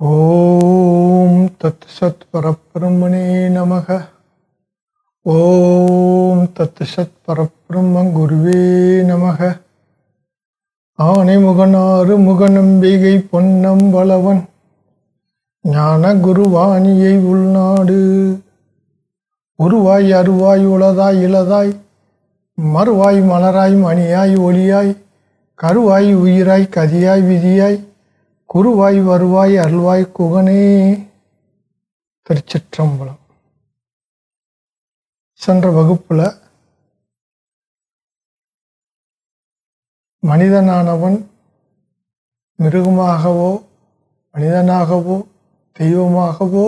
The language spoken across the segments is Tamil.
ஓம் தத் சத் பரபிரம்மணே நமக. ஓம் தத் சத் பரபிரம்ம குருவே நமக. ஆனை முகனாறு முகநம்பிகை பொன்னம் வளவன். ஞான குருவாணியை உள்நாடு. உருவாய் அருவாய் உளதாய் இளதாய். மறுவாய் மலராய் மணியாய் ஒளியாய். கருவாய் உயிராய் கதியாய் விதியாய். குருவாய் வருவாய் அருள்வாய் குகனே திருச்சிற்றம்பலம். சென்ற வகுப்பில் மனிதனானவன் மிருகமாகவோ மனிதனாகவோ தெய்வமாகவோ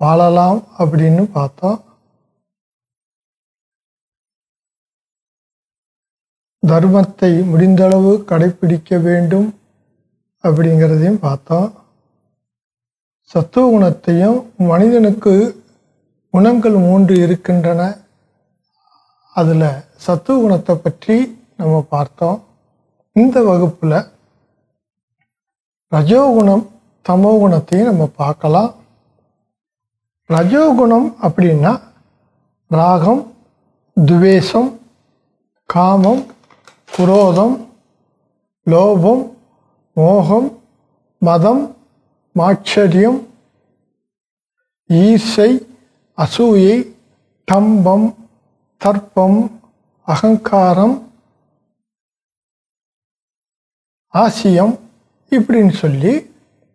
வாழலாம் அப்படின்னு பார்த்தோம் தர்மத்தை முடிந்தளவு கடைபிடிக்க வேண்டும். அப்படிங்கிறதையும் பார்த்தோம் சத்துவ குணத்தையும் மனிதனுக்கு குணங்கள் மூன்று இருக்கின்றன. அதில் சத்துவ குணத்தை பற்றி நம்ம பார்த்தோம். இந்த வகுப்பில் ரஜோகுணம் தமோ குணத்தையும் நம்ம பார்க்கலாம். ரஜோகுணம் அப்படின்னா ராகம் துவேஷம் காமம் குரோதம் லோபம் மோகம் மதம் மாட்சரியம் ஈசை அசூயை தம்பம் தர்ப்பம் அகங்காரம் ஆசியம் இப்படின்னு சொல்லி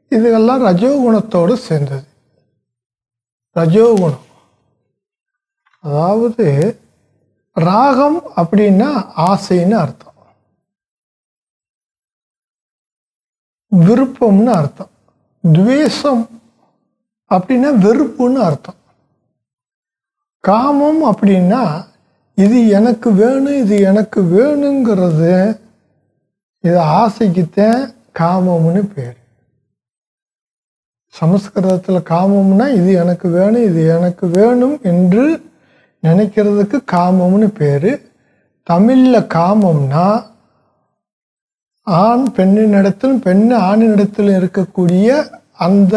இதுகெல்லாம் ரஜோகுணத்தோடு சேர்ந்தது. ரஜோகுணம். அதாவது ராகம் அப்படின்னா ஆசைன்னு அர்த்தம். விருப்பம்னு அர்த்தம். துவேஷம் அப்படின்னா வெறுப்புன்னு அர்த்தம். காமம் அப்படின்னா இது எனக்கு வேணும் இது எனக்கு வேணுங்கிறது இது ஆசைக்குத்தான் காமம்னு பேர். சமஸ்கிருதத்தில் காமம்னா இது எனக்கு வேணும் இது எனக்கு வேணும் என்று நினைக்கிறதுக்கு காமம்னு பேர். தமிழில் காமம்னா ஆண் பெண்ணின் இடத்திலும் பெண் ஆணின் இடத்திலும் இருக்கக்கூடிய அந்த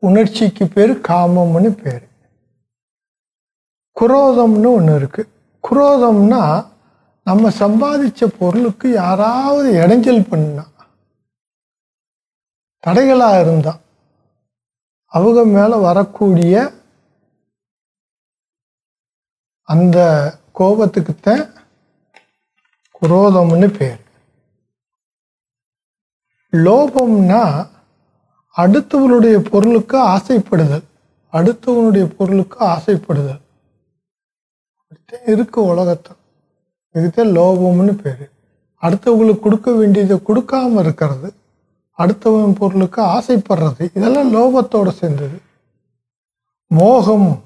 உணர்ச்சிக்கு பேர் காமம்னு பேர். குரோதம்னு ஒன்று இருக்கு. குரோதம்னா நம்ம சம்பாதிச்ச பொருளுக்கு யாராவது இடைஞ்சல் பண்ணா தடைகளாக இருந்தா அவங்க மேலே வரக்கூடிய அந்த கோபத்துக்குத்தான் குரோதம்னு பேர். லோபம்னா அடுத்தவனுடைய பொருளுக்கு ஆசைப்படுதல். அடுத்தவனுடைய பொருளுக்கு ஆசைப்படுதல். இருக்கு உலகத்தில். இதுதான் லோபம்னு பேர். அடுத்தவங்களுக்கு கொடுக்க வேண்டியதை கொடுக்காம இருக்கிறது. அடுத்தவன் பொருளுக்கு ஆசைப்படுறது. இதெல்லாம் லோபத்தோடு சேர்ந்தது. மோகம்.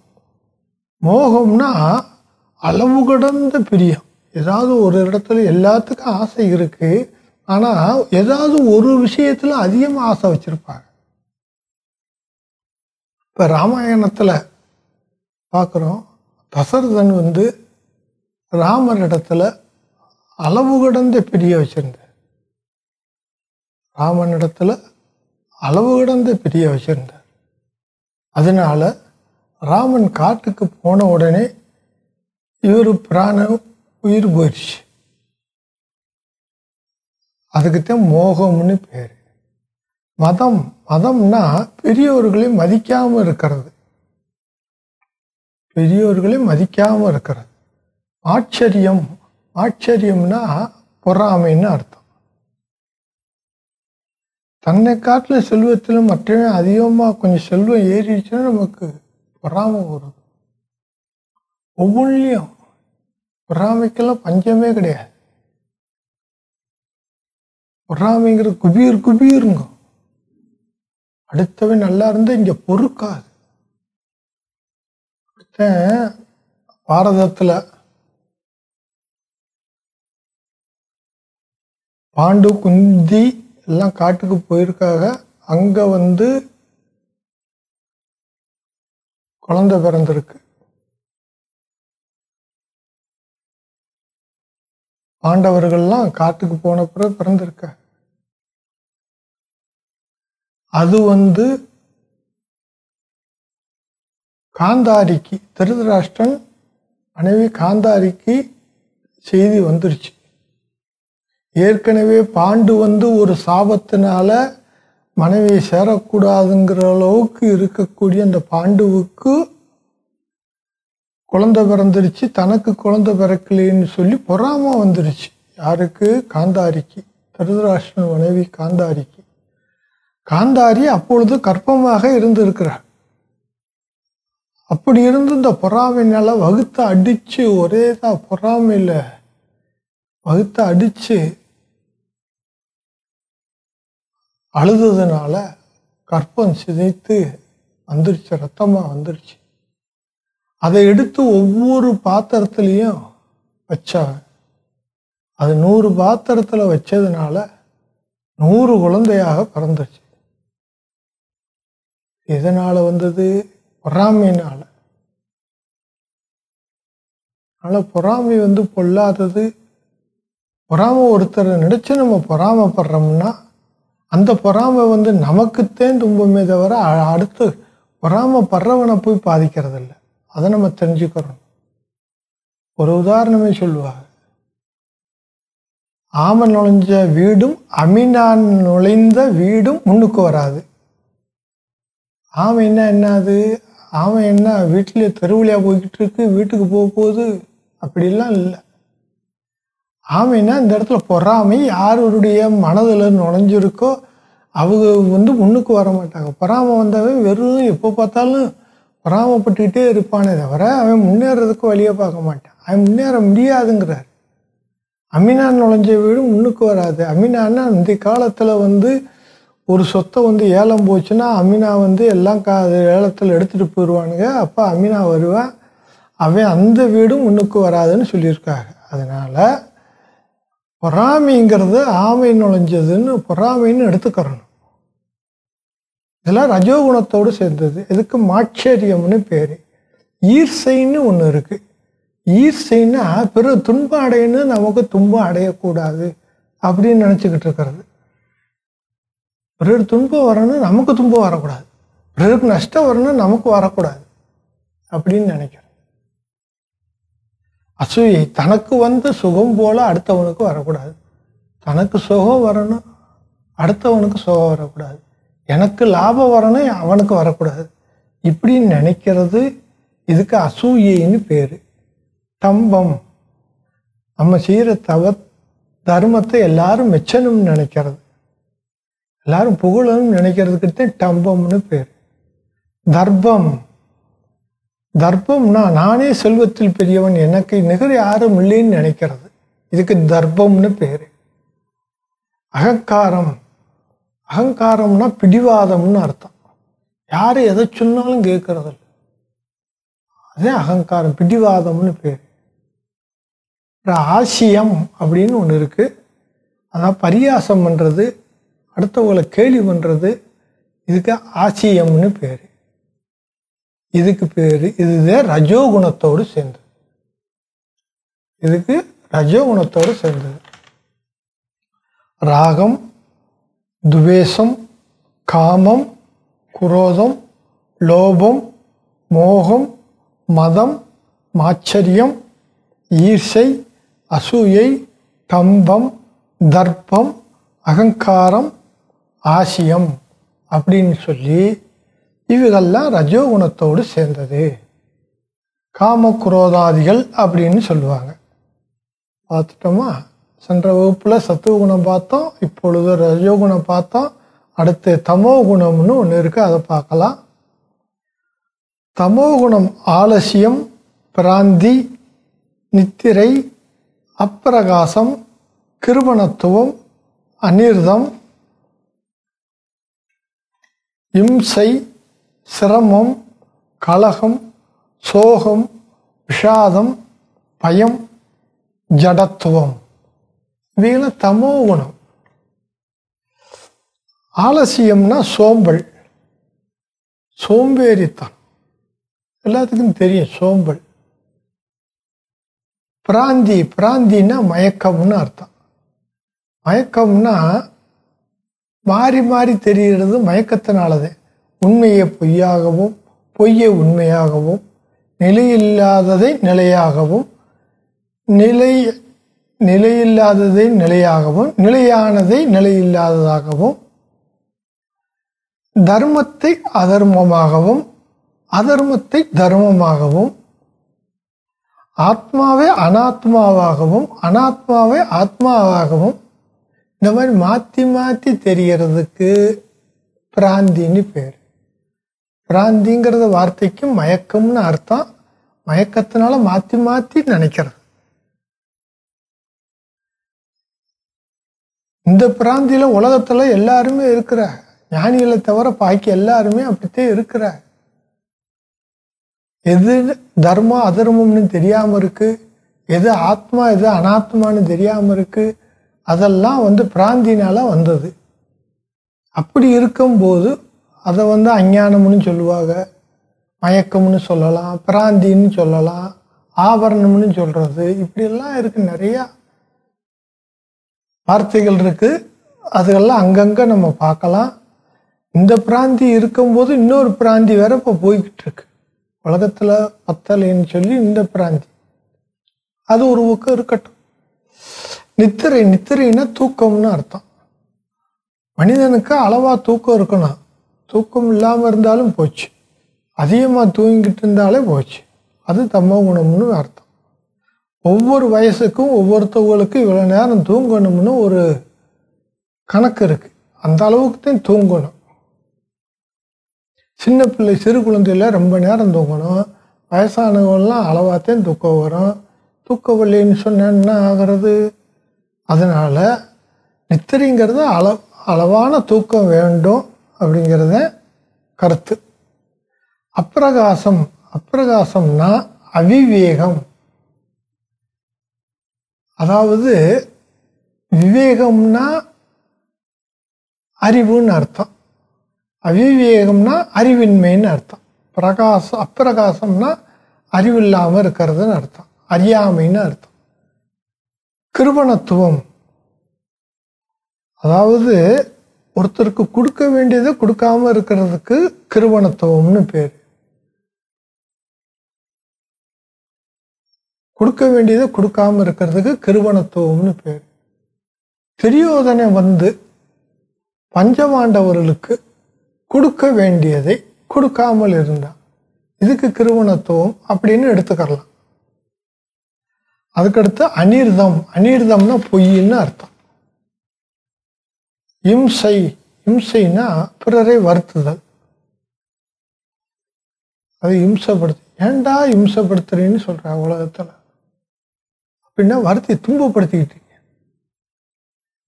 மோகம்னா அளவு கடந்த பிரியம். ஏதாவது ஒரு இடத்துல எல்லாத்துக்கும் ஆசை இருக்குது ஆனால் ஏதாவது ஒரு விஷயத்தில் அதிகமாக ஆசை வச்சுருப்பாங்க. இப்போ ராமாயணத்தில் பார்க்குறோம் தசரதன் வந்து ராமர் இடத்துல அளவு கடந்த பிரிய வச்சுருந்தார். ராமன் இடத்துல அளவு கடந்த பிரிய வச்சுருந்தார். அதனால ராமன் காட்டுக்கு போன உடனே இவர் பிராணம் உயிர் போயிடுச்சு அதுக்குத்தான் மோகம்னு பேர். மதம் மதம்னா பெரியோர்களை மதிக்காம இருக்கிறது. பெரியோர்களை மதிக்காம இருக்கிறது. ஆச்சரியம் ஆச்சரியம்னா பொறாமைன்னு அர்த்தம். தன்னை காட்டில் செல்வத்தில் மற்றவன் அதிகமாக கொஞ்சம் செல்வம் ஏறிடுச்சுன்னா நமக்கு பொறாமை வரும். ஒவ்வொன்றிலையும் பொறாமைக்கெல்லாம் பஞ்சமே கிடையாது. பொறாமைங்கிற குபீர் குபீருங்க. அடுத்தவன் நல்லா இருந்தா இங்க பொறுக்காது. அடுத்த பாரதத்துல பாண்டு குந்தி எல்லாம் காட்டுக்கு போயிருக்காக அங்க வந்து குழந்தை பிறந்திருக்கு. பாண்டவர்கள்லாம் காட்டுக்கு போன பிறகு பிறந்திருக்க அது வந்து காந்தாரிக்கு திருதராஷ்டிரன் மனைவி காந்தாரிக்கு செய்தி வந்துருச்சு. ஏற்கனவே பாண்டு வந்து ஒரு சாபத்தினால மனைவியை சேரக்கூடாதுங்கிற அளவுக்கு இருக்கக்கூடிய அந்த பாண்டுவுக்கு குழந்தை பிறந்துருச்சு தனக்கு குழந்தை பிறக்கலைன்னு சொல்லி பொறாம வந்துருச்சு. யாருக்கு? காந்தாரிக்கு. திருதராஷ்டிரன் மனைவி காந்தாரிக்கு. காந்தாரி அப்பொழுது கற்பமாக இருந்திருக்கிறார் அப்படி இருந்து இந்த பொறாமைனால வகுத்த அடிச்சு ஒரே தான் பொறாமையில் வகுத்த அடிச்சு அழுததுனால கற்பம் சிதைத்து வந்துருச்சு ரத்தமா வந்துருச்சு. அதை எடுத்து ஒவ்வொரு பாத்திரத்துலேயும் வச்சாங்க. அது நூறு பாத்திரத்துல வச்சதுனால நூறு குழந்தையாக பிறந்துருச்சு. எதனால் வந்தது? பொறாமைனால் அதனால் பொறாமை வந்து பொல்லாதது. பொறாமை ஒருத்தரை நினச்சி நம்ம பொறாமப்படுறோம்னா அந்த பொறாமை வந்து நமக்குத்தேன் துன்பமே தவிர அடுத்து பொறாமப்படுறவனை போய் பாதிக்கிறது இல்லை அதை நம்ம தெரிஞ்சுக்கிறோம். ஒரு உதாரணமே சொல்லுவாங்க. ஆமன் நுழைஞ்ச வீடும் அமீனான் நுழைந்த வீடும் முன்னுக்கு வராது. ஆமை என்ன என்னது ஆமை என்ன வீட்டிலே தெருவிலையா போய்கிட்டு இருக்கு வீட்டுக்கு போக போகுது? அப்படிலாம் இல்லை. ஆமைன்னா இந்த இடத்துல பொறாமை யாருடைய மனதில் நுழைஞ்சிருக்கோ அவங்க வந்து முன்னுக்கு வர மாட்டாங்க. பொறாமை வந்தவன் வெறும் எப்போ பார்த்தாலும் பொறாமப்பட்டுக்கிட்டே இருப்பானே தவிர அவன் முன்னேறதுக்கு வழியை பார்க்க மாட்டான். அவன் முன்னேற முடியாதுங்கிறார். அமினா நுழைஞ்ச வீடு முன்னுக்கு வராது. அமினான்னா இந்த காலத்தில் வந்து ஒரு சொத்தை வந்து ஏலம் போச்சுன்னா அமினா வந்து எல்லாம் கா அது ஏலத்தில் எடுத்துகிட்டு போயிடுவானுங்க. அப்போ அமினா வருவேன் அவன் அந்த வீடும் முன்னுக்கு வராதுன்னு சொல்லியிருக்காங்க. அதனால் பொறாமைங்கிறது ஆமை நுழைஞ்சதுன்னு பொறாமைன்னு எடுத்துக்கிறணும். இதெல்லாம் ரஜோகுணத்தோடு சேர்ந்தது. இதுக்கு மாட்சரியம்னு பேர். ஈர்சைன்னு ஒன்று இருக்குது ஈர்சைன்னா பிற துன்பம் அடையணும் நமக்கு துன்பம் அடையக்கூடாது அப்படின்னு நினச்சிக்கிட்டு இருக்கிறது. பிறர் துன்பம் வரணும் நமக்கு துன்பம் வரக்கூடாது. பிறருக்கு நஷ்டம் வரணும் நமக்கு வரக்கூடாது. அப்படின்னு நினைக்கிறேன் அசூயை தனக்கு வந்த சுகம் போல அடுத்தவனுக்கு வரக்கூடாது. தனக்கு சுகம் வரணும் அடுத்தவனுக்கு சுகம் வரக்கூடாது. எனக்கு லாபம் வரணும் அவனுக்கு வரக்கூடாது. இப்படின்னு நினைக்கிறது இதுக்கு அசூயைன்னு பேர். தம்பம். நம்ம செய்கிற தவ தர்மத்தை எல்லாரும் மெச்சணும்னு நினைக்கிறது. எல்லாரும் புகழணும்னு நினைக்கிறதுக்கு டம்பம்னு பேர். தர்ப்பம். தர்ப்பம்னா நானே செல்வத்தில் பெரியவன் எனக்கு நிகர் யாரும் இல்லைன்னு நினைக்கிறது. இதுக்கு தர்ப்பம்னு பேர். அகங்காரம். அகங்காரம்னா பிடிவாதம்னு அர்த்தம். யார் எதை சொன்னாலும் கேட்கறது அதே அகங்காரம் பிடிவாதம்னு பேர். ஆசியம் அப்படின்னு ஒன்று இருக்குது அதான் பரியாசம் பண்ணுறது அடுத்தவங்களை கேலி பண்றது இதுக்கு ஆசியம்னு பேர். இதுக்கு பேரு இதுதான் ரஜோகுணத்தோடு சேர்ந்தது. இதுக்கு ரஜோகுணத்தோடு சேர்ந்தது. ராகம் துவேஷம் காமம் குரோதம் லோபம் மோகம் மதம் மாச்சரியம் ஈர்ஷை அசூயை கம்பம் தர்ப்பம் அகங்காரம் ஆசியம் அப்படின்னு சொல்லி இவைகள்லாம் ரஜோகுணத்தோடு சேர்ந்தது. காமக்ரோதாதிகள் அப்படின்னு சொல்லுவாங்க. பார்த்துட்டோமா? சென்ற வகுப்பில் சத்துவ குணம் பார்த்தோம் இப்பொழுது ரஜோகுணம் பார்த்தோம் அடுத்து தமோ குணம்னு ஒன்று இருக்குது அதை பார்க்கலாம். தமோ குணம் ஆலசியம் பிராந்தி நித்திரை அப்பிரகாசம் கிருபணத்துவம் அனிர்தம் இம்சை சிரமம் கலகம் சோகம் விஷாதம் பயம் ஜடத்துவம். இவைகளாம் தமோ குணம். ஆலசியம்னா சோம்பல். சோம்பேறித்தான் எல்லாத்துக்கும் தெரியும் சோம்பல். பிராந்தி பிராந்தின்னா மயக்கம்னு அர்த்தம். மயக்கம்னா மாறி மாறி தெரிகிறது மயக்கத்தினாலதே. உண்மையை பொய்யாகவும் பொய்யை உண்மையாகவும் நிலையில்லாததை நிலையாகவும் நிலை நிலையில்லாததை நிலையாகவும் நிலையானதை நிலையில்லாததாகவும் தர்மத்தை அதர்மமாகவும் அதர்மத்தை தர்மமாகவும் ஆத்மாவை அனாத்மாவாகவும் அனாத்மாவை ஆத்மாவாகவும் இந்த மாதிரி மாற்றி மாற்றி தெரியறதுக்கு பிராந்தின்னு பேர். பிராந்திங்கிறத வார்த்தைக்கு மயக்கம்னு அர்த்தம் மயக்கத்தினால மாற்றி மாற்றி நினைக்கிறது. இந்த பிராந்தியில உலகத்துல எல்லாருமே இருக்கிற ஞானிகளை தவிர பாக்கி எல்லாருமே அப்படித்தான் இருக்கிற. எது தர்மம் அதர்மம்னு தெரியாமல் இருக்கு எது ஆத்மா எது அனாத்மான்னு தெரியாமல் இருக்கு அதெல்லாம் வந்து பிராந்தினால் வந்தது. அப்படி இருக்கும்போது அதை வந்து அஞ்ஞானம்னு சொல்லுவாங்க மயக்கம்னு சொல்லலாம் பிராந்தின்னு சொல்லலாம் ஆபரணம்னு சொல்கிறது இப்படியெல்லாம் இருக்குது நிறையா வார்த்தைகள் இருக்குது அதுகெல்லாம் அங்கங்கே நம்ம பார்க்கலாம். இந்த பிராந்தி இருக்கும்போது இன்னொரு பிராந்தி வேற இப்போ போய்கிட்டு இருக்கு. உலகத்தில் பத்தலைன்னு சொல்லி இந்த பிராந்தி. அது ஒரு பக்கம் இருக்கட்டும். நித்திரை நித்திரைன்னா தூக்கம்னு அர்த்தம். மனிதனுக்கு அளவாக தூக்கம் இருக்கணும். தூக்கம் இல்லாமல் இருந்தாலும் போச்சு. அதிகமாக தூங்கிட்டு இருந்தாலே போச்சு. அது தம்ம குணம்னு அர்த்தம். ஒவ்வொரு வயசுக்கும் ஒவ்வொருத்தவங்களுக்கும் இவ்வளோ நேரம் தூங்கணும்னு ஒரு கணக்கு இருக்குது அந்த அளவுக்கு தான் தூங்கணும். சின்ன பிள்ளை சிறு குழந்தையில ரொம்ப நேரம் தூங்கணும். வயசானவங்களாம் அளவாகத்தான் தூக்கம் வரும். தூக்கவில்லைன்னு வரலைன்னு என்ன ஆகிறது? அதனால் நித்திரைங்கிறது அள அளவான தூக்கம் வேண்டும் அப்படிங்கிறத கருத்து. அப்பிரகாசம் அப்பிரகாசம்னா அவிவேகம். அதாவது விவேகம்னா அறிவுன்னு அர்த்தம். அவிவேகம்னா அறிவின்மைன்னு அர்த்தம். பிரகாசம் அப்பிரகாசம்னா அறிவில்லாமல் இருக்கிறதுன்னு அர்த்தம். அறியாமைன்னு அர்த்தம். கிருபணத்துவம். அதாவது ஒருத்தருக்கு கொடுக்க வேண்டியதை கொடுக்காம இருக்கிறதுக்கு கிருபணத்துவம்னு பேர். கொடுக்க வேண்டியதை கொடுக்காம இருக்கிறதுக்கு கிருபணத்துவம்னு பேர். துரியோதனை வந்து பஞ்சபாண்டவர்களுக்கு கொடுக்க வேண்டியதை கொடுக்காமல் இருந்தான். இதுக்கு கிருவணத்துவம் அப்படின்னு எடுத்துக்கலாம் அதுக்கடுத்து அனிர்தம் அனிர்தம்னா பொய்ன்னு அர்த்தம். இம்சை. இம்சைனா பிறரை வருத்துதல். அது இம்சப்படுத்து. ஏன்டா இம்சப்படுத்துறேன்னு சொல்ற உலகத்துல? அப்படின்னா வருத்தி துன்பப்படுத்திக்கிட்டீங்க.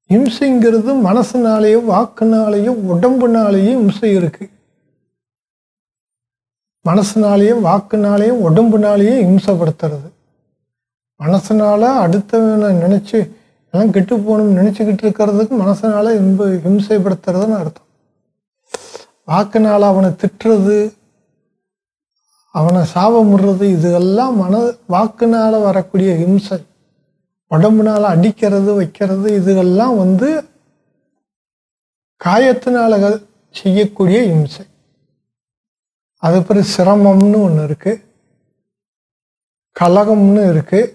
இம்சைங்கிறது மனசுனாலேயும் வாக்குனாலேயும் உடம்புனாலேயும் இம்சை இருக்கு. மனசுனாலேயும் வாக்குனாலேயும் உடம்புனாலேயும் இம்சப்படுத்துறது. மனசனால் அடுத்தவனை நினச்சி எல்லாம் கெட்டு போகணும்னு நினச்சிக்கிட்டு இருக்கிறதுக்கு மனசனால் இன்ப ஹிம்சைப்படுத்துறதுன்னு அர்த்தம். வாக்குனால் அவனை திட்டுறது அவனை சாபமுடுறது இதெல்லாம் மன வாக்குனால் வரக்கூடிய ஹிம்சை உடம்புனால் அடிக்கிறது வைக்கிறது இதுகெல்லாம் வந்து காயத்தினால செய்யக்கூடிய இம்சை. அது பிறகு சிரமம்னு ஒன்று இருக்குது கலகம்னு இருக்குது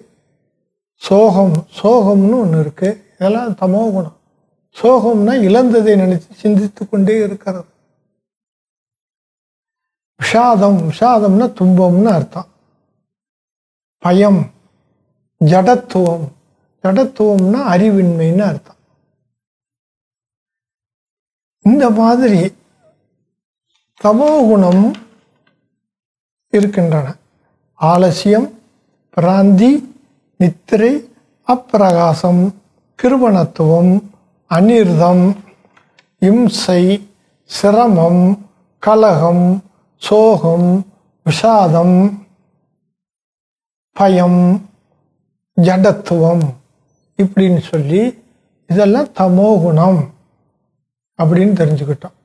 சோகம் சோகம்னு ஒன்று இருக்கு. இதெல்லாம் தமோ குணம். சோகம்னா இழந்ததை நினைச்சு சிந்தித்து கொண்டே இருக்கிறது. விஷாதம் விஷாதம்னா துன்பம்னு அர்த்தம். பயம் ஜடத்துவம். ஜடத்துவம்னா அறிவின்மைன்னு அர்த்தம். இந்த மாதிரி தமோகுணம் இருக்கின்றன. ஆலசியம் பிராந்தி நித்திரை அப்பிரகாசம் கிருபணத்துவம் அநிர்தம் இம்சை சிரமம் கலகம் சோகம் விஷாதம் பயம் ஜடத்துவம் இப்படின்னு சொல்லி இதெல்லாம் தமோகுணம் அப்படின்னு தெரிஞ்சுக்கிட்டோம்.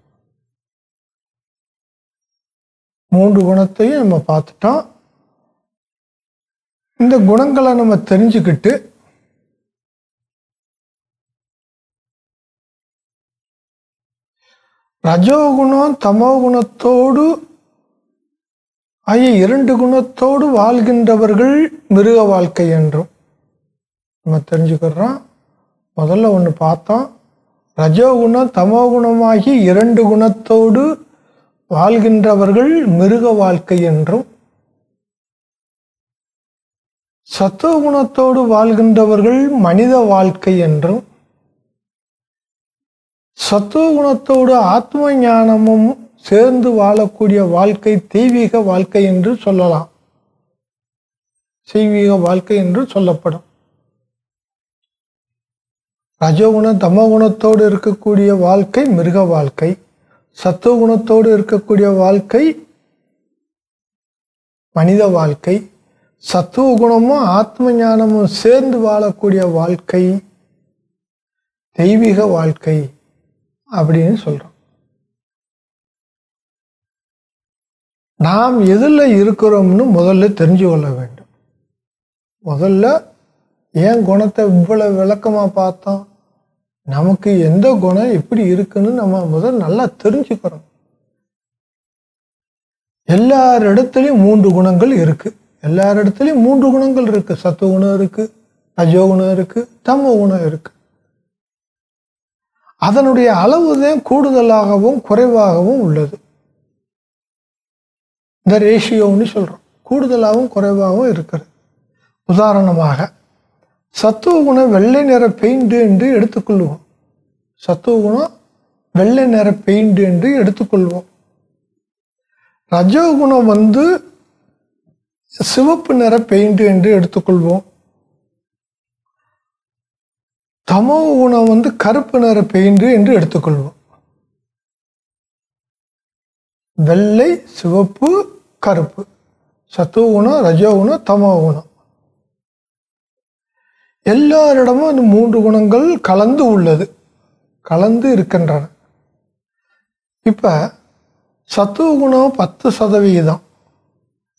மூன்று குணத்தையும் நம்ம பார்த்துட்டோம். இந்த குணங்களை நம்ம தெரிஞ்சுக்கிட்டு ரஜோகுணம் தமோகுணத்தோடு ஆகிய இரண்டு குணத்தோடு வாழ்கின்றவர்கள் மிருக வாழ்க்கை என்றும் நம்ம தெரிஞ்சுக்கிறோம். முதல்ல ஒன்று பார்த்தோம். ரஜோகுணம் தமோகுணமாகி இரண்டு குணத்தோடு வாழ்கின்றவர்கள் மிருக வாழ்க்கை என்றும் சத்துவகுணத்தோடு வாழ்கின்றவர்கள் மனித வாழ்க்கை என்றும் சத்துவகுணத்தோடு ஆத்ம ஞானமும் சேர்ந்து வாழக்கூடிய வாழ்க்கை தெய்வீக வாழ்க்கை என்று சொல்லலாம். தெய்வீக வாழ்க்கை என்று சொல்லப்படும். ரஜோகுண தமகுணத்தோடு இருக்கக்கூடிய வாழ்க்கை மிருக வாழ்க்கை. சத்துவகுணத்தோடு இருக்கக்கூடிய வாழ்க்கை மனித வாழ்க்கை. சத்துவ குணமும் ஆத்ம ஞானமும் சேர்ந்து வாழக்கூடிய வாழ்க்கை தெய்வீக வாழ்க்கை அப்படின்னு சொல்றோம். நாம் எதில் இருக்கிறோம்னு முதல்ல தெரிஞ்சு கொள்ள வேண்டும். முதல்ல ஏன் குணத்தை இவ்வளோ விளக்கமாக பார்த்தோம்? நமக்கு எந்த குணம் எப்படி இருக்குன்னு நம்ம முதல் நல்லா தெரிஞ்சுக்கிறோம். எல்லார் இடத்துலையும் மூன்று குணங்கள் இருக்குது எல்லார் இடத்துலையும் மூன்று குணங்கள் இருக்குது சத்துவ குணம் இருக்குது அஜோ குணம் இருக்குது தமோ குணம் இருக்குது அதனுடைய அளவு தான் கூடுதலாகவும் குறைவாகவும் உள்ளது. இந்த ரேஷியோன்னு சொல்கிறோம் கூடுதலாகவும் குறைவாகவும் இருக்கிறது. உதாரணமாக சத்துவ குணம் வெள்ளை நிற பெயிண்ட் என்று எடுத்துக்கொள்வோம். சத்துவ குணம் வெள்ளை நிற பெயிண்ட் என்று எடுத்துக்கொள்வோம். ரஜோகுணம் வந்து சிவப்பு நிற பெயிண்ட் என்று எடுத்துக்கொள்வோம். தமோ குணம் வந்து கருப்பு நிற பெயிண்ட் என்று எடுத்துக்கொள்வோம். வெள்ளை சிவப்பு கருப்பு. சத்துவ குணம் உணம் தமோ குணம் எல்லாரிடமும் இந்த மூன்று குணங்கள் கலந்து உள்ளது. கலந்து இருக்கின்றன. இப்போ சத்துவ குணம் பத்து சதவிகிதம்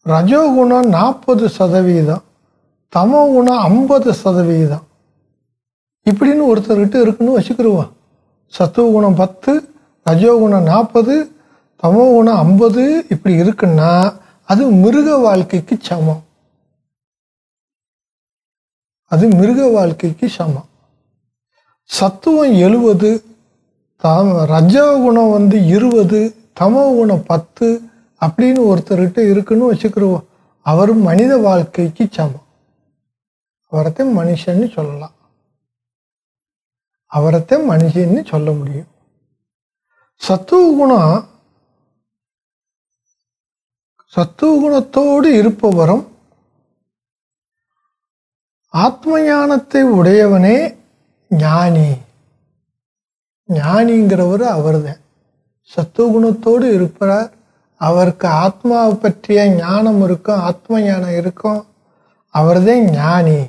ரஜோகுணம் நாற்பது சதவிகிதம் தமோ குணம் ஐம்பது சதவிகிதம் இப்படின்னு ஒருத்தர்கிட்ட இருக்குன்னு வச்சுக்கிடுவோம் சத்துவ குணம் பத்து ரஜோகுணம் நாற்பது தமோ குணம் ஐம்பது இப்படி இருக்குன்னா அது மிருக வாழ்க்கைக்கு சமம். அது மிருக வாழ்க்கைக்கு சமம். சத்துவம் எழுவது தம ரஜோகுணம் வந்து இருபது தமோ குணம் பத்து அப்படின்னு ஒருத்தர்கிட்ட இருக்குன்னு வச்சுக்கிடுவோம் அவர் மனித வாழ்க்கைக்கு சமம். அவரத்தை மனுஷன்னு சொல்லலாம். அவரத்தை மனுஷன்னு சொல்ல முடியும். சத்துவ குணம் சத்துவ குணத்தோடு இருப்பவரும் ஆத்ம ஞானத்தை உடையவனே ஞானி. ஞானிங்கிறவர் அவர்தான். சத்துவ குணத்தோடு இருப்பார் அவருக்கு ஆத்மாவை பற்றிய ஞானம் இருக்கும் ஆத்ம ஞானம் இருக்கும். அவர்தான் ஞானி.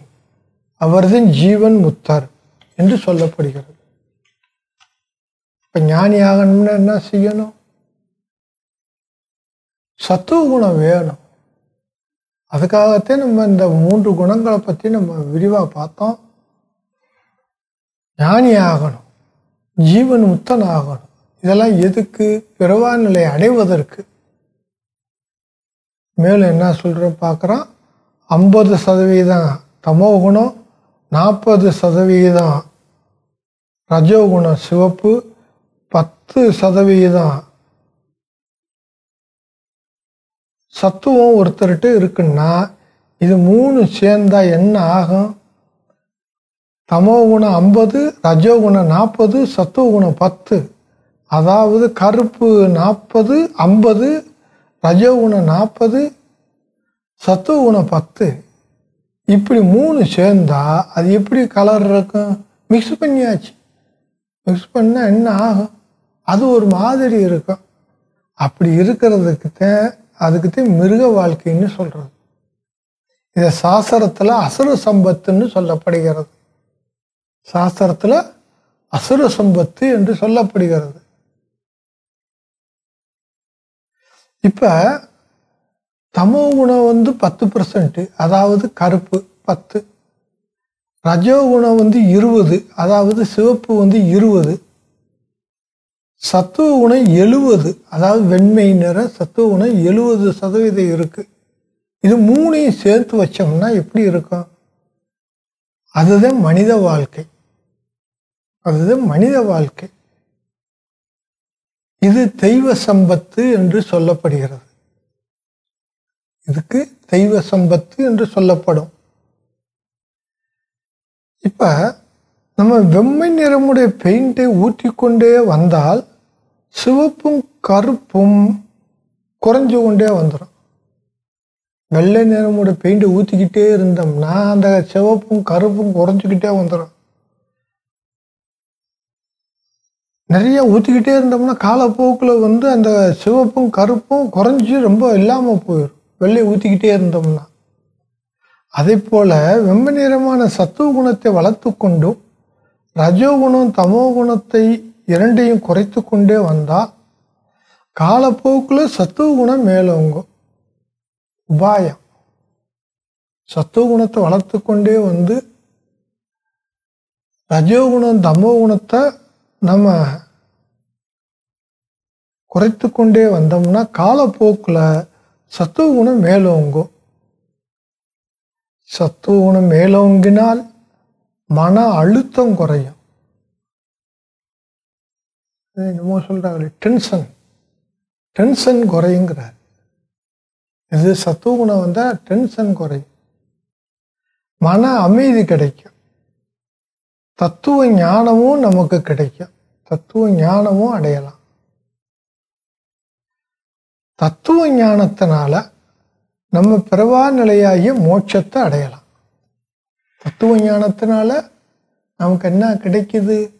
அவர்தான் ஜீவன் முத்தர் என்று சொல்லப்படுகிறது. இப்ப ஞானி ஆகணும்னா என்ன செய்யணும்? சத்துவ குணம் வேணும். அதுக்காகத்தான் நம்ம இந்த மூன்று குணங்களை பற்றி நம்ம விரிவாக பார்த்தோம். ஞானி ஆகணும். ஜீவன் முத்தன் ஆகணும். இதெல்லாம் எதுக்கு? பிறவா நிலை அடைவதற்கு. மேலும் என்ன சொல்கிறோம் பார்க்குறோம்? ஐம்பது சதவீதம் தமோ குணம் நாற்பது சதவீதம் ரஜோகுணம் சிவப்பு பத்து சதவீதம் சத்துவம் ஒருத்தர்கிட்ட இருக்குன்னா இது மூணு சேர்ந்தா என்ன ஆகும்? தமோ குணம் ஐம்பது ரஜோகுணம் நாற்பது சத்துவ குணம் பத்து. அதாவது கருப்பு நாற்பது ஐம்பது ரஜோகுணம் நாற்பது சத்துவ குணம் பத்து. இப்படி மூணு சேர்ந்தா அது எப்படி கலர் இருக்கும்? மிக்ஸ் பண்ணியாச்சு. மிக்ஸ் பண்ணால் என்ன ஆகும்? அது ஒரு மாதிரி இருக்கும். அப்படி இருக்கிறதுக்கு தான் அதுக்கு தான் மிருக வாழ்க்கைன்னு சொல்கிறது இதை சாஸ்திரத்தில் அசுர சம்பத்துன்னு சொல்லப்படுகிறது. சாஸ்திரத்தில் அசுர சம்பத்து என்று சொல்லப்படுகிறது. இப்போ தமோ குணம் வந்து பத்து பர்சன்ட்டு அதாவது கருப்பு பத்து. ரஜோ குணம் வந்து இருபது அதாவது சிவப்பு வந்து இருபது. சத்துவ குணம் எழுவது அதாவது வெண்மை நிற சத்துவ குணம் எழுவது சதவீதம் இருக்குது இது மூணையும் சேர்த்து வச்சோம்னா எப்படி இருக்கும்? அதுதான் மனித வாழ்க்கை. அதுதான் மனித வாழ்க்கை. இது தெய்வ சம்பத்து என்று சொல்லப்படுகிறது. இதுக்கு தெய்வ சம்பத்து என்று சொல்லப்படும். இப்போ நம்ம வெம்மை நிறமுடைய பெயிண்டை ஊற்றிக்கொண்டே வந்தால் சிவப்பும் கருப்பும் குறைஞ்சு கொண்டே வந்துடும் வெள்ளை நிறமுடைய பெயிண்டை ஊற்றிக்கிட்டே இருந்தோம்னா அந்த சிவப்பும் கருப்பும் குறைஞ்சிக்கிட்டே வந்துடும் நிறைய ஊற்றிக்கிட்டே இருந்தோம்னா காலப்போக்கில் வந்து அந்த சிவப்பும் கருப்பும் குறைஞ்சி ரொம்ப இல்லாமல் போயிடும் வெள்ளை ஊற்றிக்கிட்டே இருந்தோம்னா. அதே போல் வெம்ப நிறமான சத்துவ குணத்தை வளர்த்து கொண்டும் ரஜோகுணம் தமோ குணத்தை இரண்டையும் குறைத்து கொண்டே வந்தால் காலப்போக்கில் சத்துவ குணம் மேலோங்கும் உபாயம். சத்துவ குணத்தை வளர்த்து கொண்டே வந்து ரஜோகுணம் தமோ குணத்தை நம்ம குறைத்து கொண்டே வந்தோம்னா காலப்போக்கில் சத்துவ குணம் மேலோங்கும். சத்துவ குணம் மேலோங்கினால் மன அழுத்தம் குறையும். என்னமோ சொல்றாங்களே டென்ஷன் டென்ஷன் குறையுங்கிறார். இது சத்துவ குணம் வந்தால் டென்ஷன் குறையும். மன அமைதி கிடைக்கும். தத்துவ ஞானமும் நமக்கு கிடைக்கும். தத்துவ ஞானமும் அடையலாம். தத்துவ ஞானத்தினால நம்ம பிறவா நிலையாகிய மோட்சத்தை அடையலாம். தத்துவ ஞானத்தினால நமக்கு என்ன கிடைக்குது?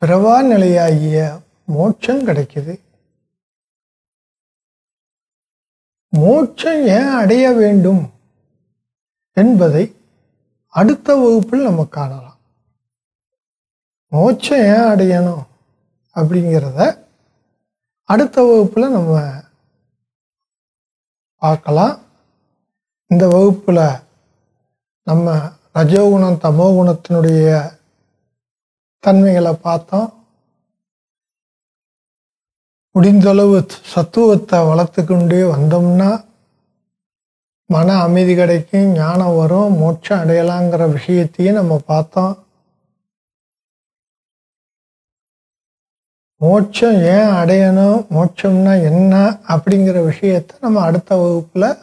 பிறவா நிலையாகிய மோட்சம் கிடைக்குது. மோட்சம் ஏன் அடைய வேண்டும் என்பதை அடுத்த வகுப்பில் நம்ம காணலாம். மோட்சம் ஏன் அடையணும் அப்படிங்கிறத அடுத்த வகுப்பில் நம்ம பார்க்கலாம். இந்த வகுப்பில் நம்ம ரஜோகுணம் தமோ குணத்தினுடைய தன்மைகளை பார்த்தோம். முடிந்தளவு சத்துவத்தை வளர்த்து கொண்டே வந்தோம்னா மன அமைதி கிடைக்கும் ஞானம் வரும் மோட்சம் அடையலாங்கிற விஷயத்தையும் நம்ம பார்த்தோம். மோட்சம் ஏன் அடையணும்? மோட்சம்னா என்ன? அப்படிங்கிற விஷயத்தை நம்ம அடுத்த வகுப்பில்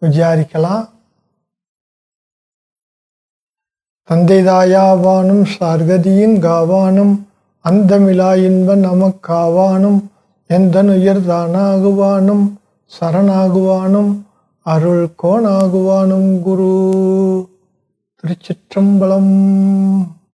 விசாரிக்கலாம். தந்தைதாயாவானும் சார்கதியின் காவானும் அந்தமிலா இன்ப நமக்காவானும் எந்த உயர்தானாகுவானும் சரணாகுவானும் அருள் கோணாகுவானும் குரு. திருச்சிற்றம்பலம்.